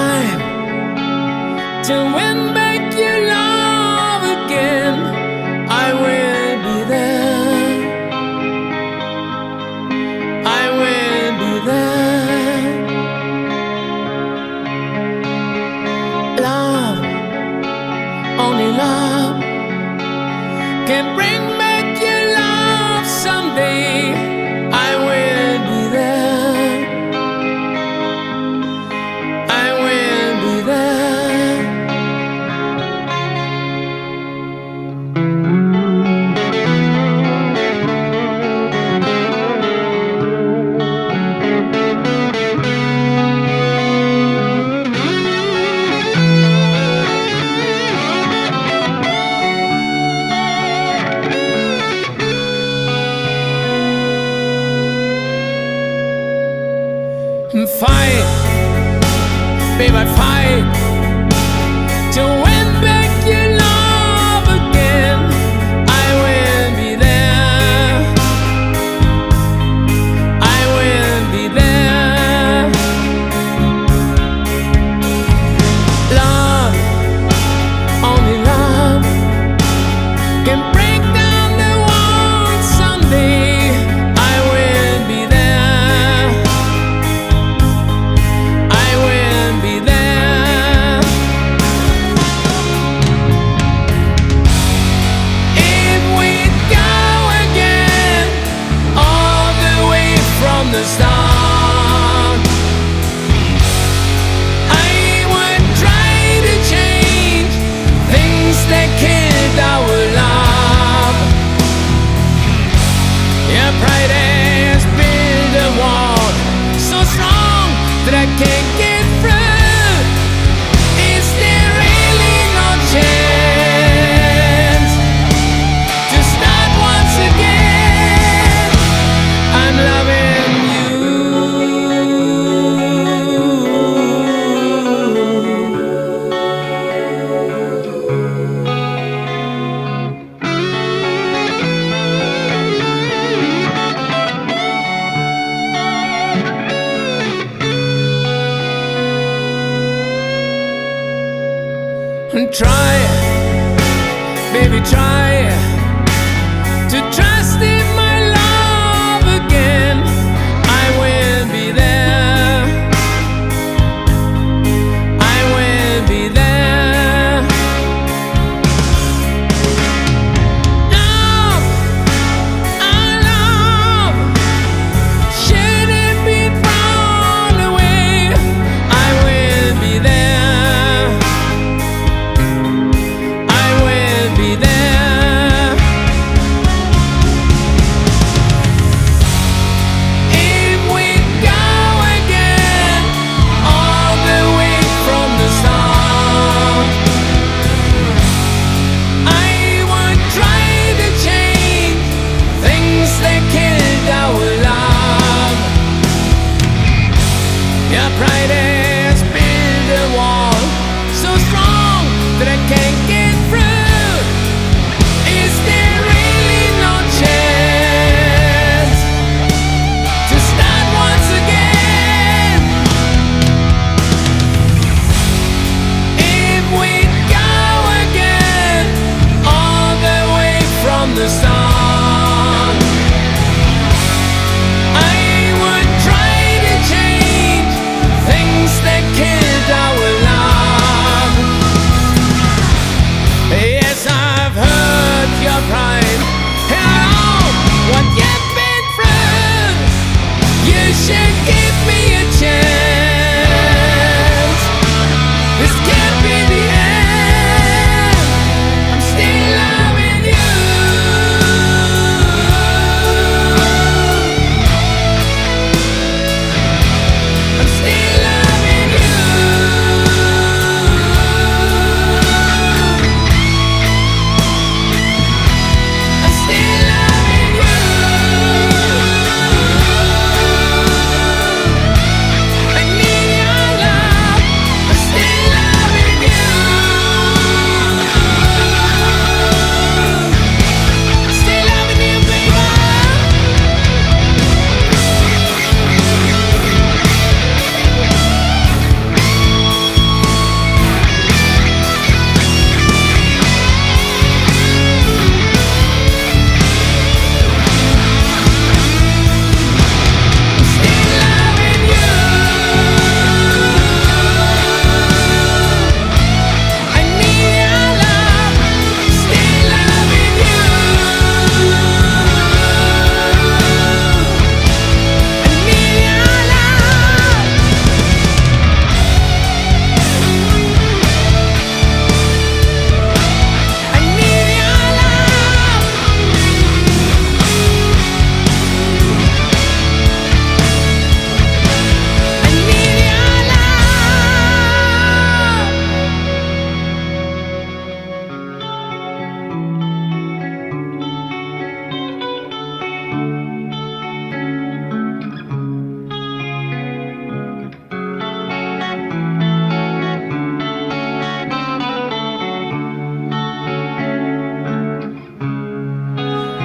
time to win back your And Try, baby, try to trust it.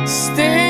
Stay